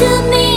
to me.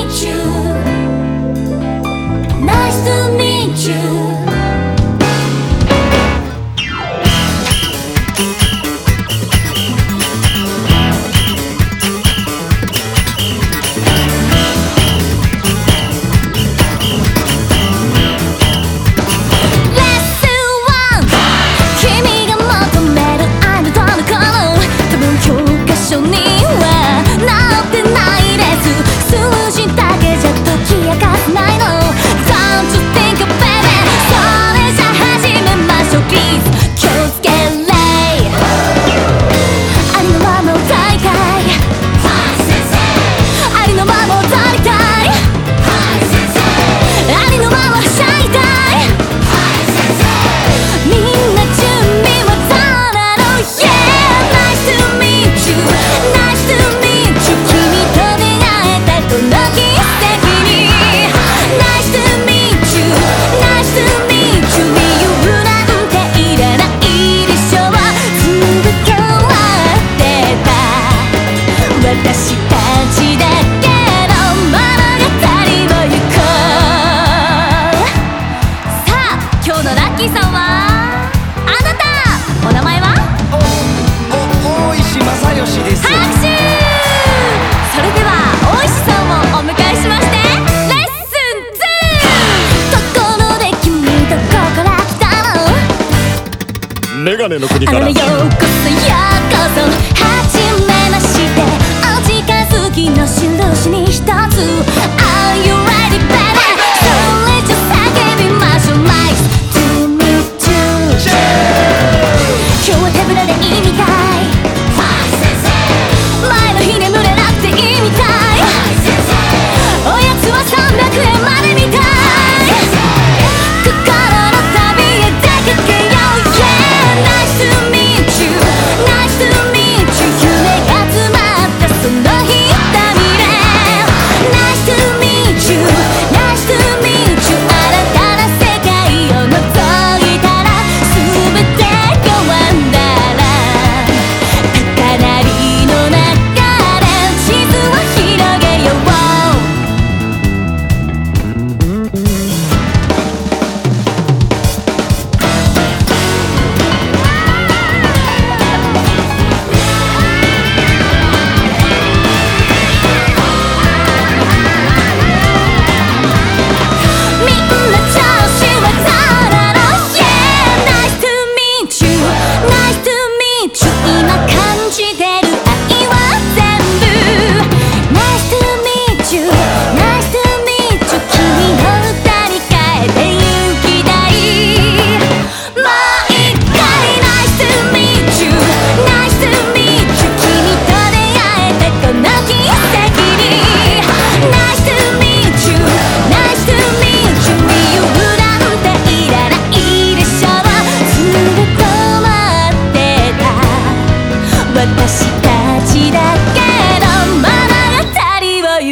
メガようこそようこそはじめまして。お近づきのし印にひとつ。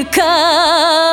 you come?